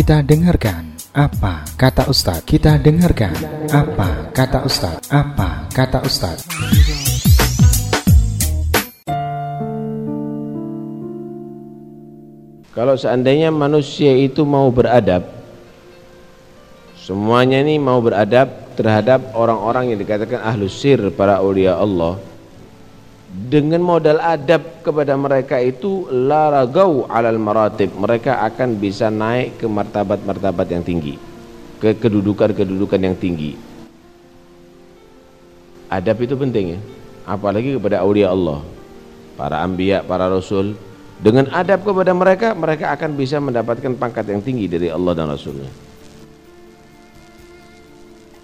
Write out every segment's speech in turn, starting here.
Kita dengarkan apa kata Ustadz. Kita dengarkan apa kata Ustadz. Apa kata Ustadz. Kalau seandainya manusia itu mau beradab, semuanya ini mau beradab terhadap orang-orang yang dikatakan ahlus sir, para ulia Allah. Dengan modal adab kepada mereka itu laragau alal maratib, mereka akan bisa naik ke martabat-martabat yang tinggi, ke kedudukan-kedudukan yang tinggi. Adab itu penting ya, apalagi kepada ulia Allah, para ambia, para rasul, dengan adab kepada mereka, mereka akan bisa mendapatkan pangkat yang tinggi dari Allah dan Rasulnya.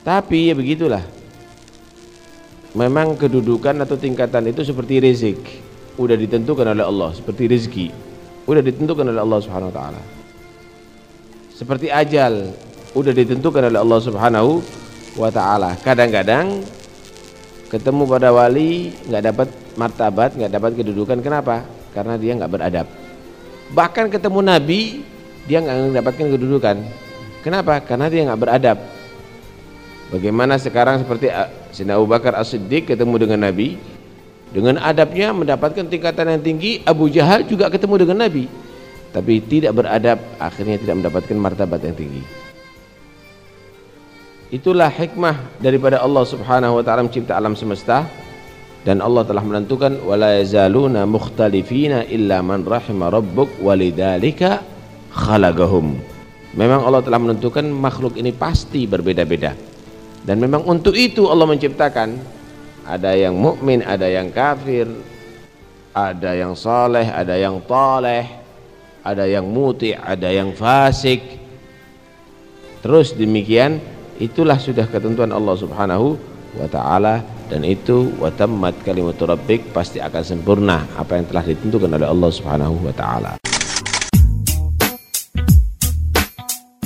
Tapi ya begitulah. Memang kedudukan atau tingkatan itu seperti rizik. Udah ditentukan oleh Allah, seperti rizki. Udah ditentukan oleh Allah Subhanahu wa taala. Seperti ajal, udah ditentukan oleh Allah Subhanahu wa taala. Kadang-kadang ketemu pada wali nggak dapat martabat, nggak dapat kedudukan. Kenapa? karena dia nggak beradab. Bahkan ketemu Nabi dia nggak mendapatkan kedudukan. Kenapa? Karena dia nggak beradab. Bagaimana sekarang seperti ah, Sina Abu Bakar As-Siddiq ketemu dengan Nabi? Dengan adabnya mendapatkan tingkatan yang tinggi Abu Jahal juga ketemu dengan Nabi. Tapi tidak beradab akhirnya tidak mendapatkan martabat yang tinggi. Itulah hikmah daripada Allah subhanahu wa ta'ala mencipta alam semesta. Dan Allah telah menentukan wala yazaluna mukhtalifina illa man rahima rabbuk walidzalika memang Allah telah menentukan makhluk ini pasti berbeda-beda dan memang untuk itu Allah menciptakan ada yang mukmin ada yang kafir ada yang saleh ada yang taleh ada yang muti ada yang fasik terus demikian itulah sudah ketentuan Allah subhanahu wa ta'ala dan itu watammat kalimatu rabbik pasti akan sempurna apa yang telah ditentukan oleh Allah Subhanahu wa taala.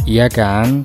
Iya kan?